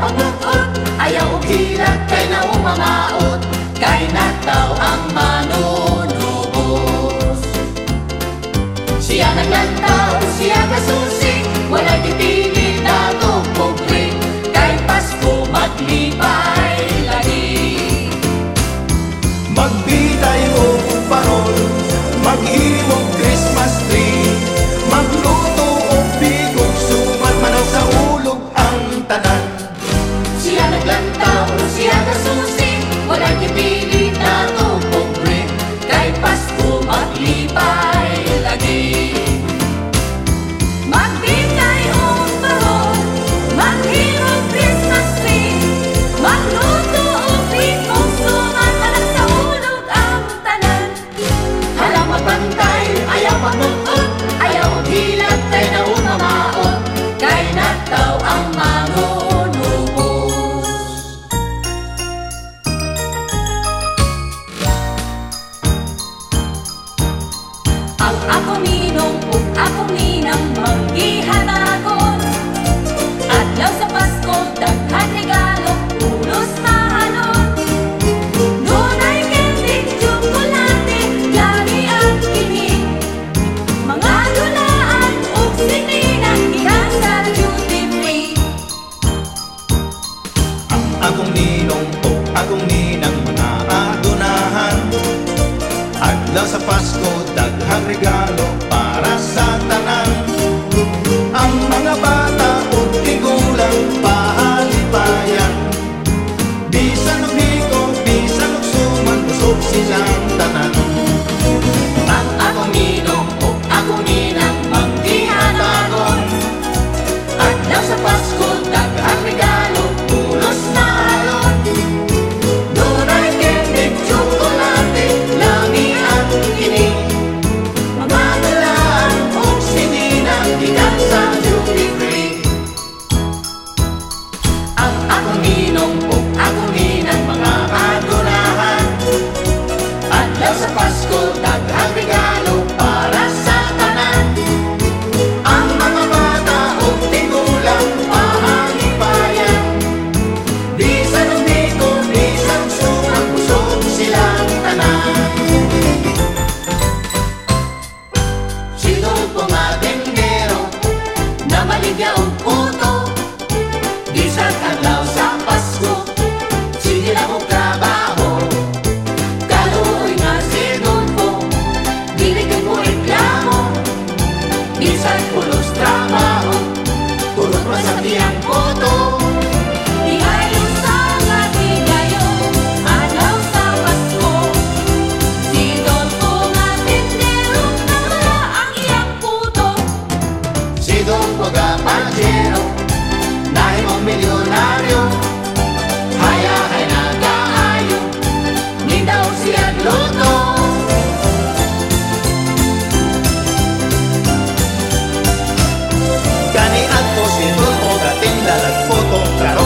paglutot Ayaw ugilat kay na umamaot Kay nataw ang manunubos. Siya naglantaw, siya kasus. Nasa Pasko, daghang regalo para sa tanan Ang ninong po, ang mga agunahan At lang sa Pasko, caballero, naimon millonario, haya hena ayo, ninda usian loco. Kani ato si tuko katinda nagpoto traro.